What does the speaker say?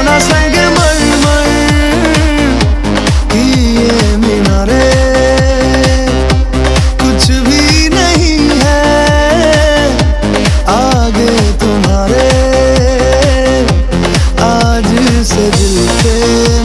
सोना संग मर मर ये कुछ भी नहीं है आगे तुम्हारे। आज दिल पे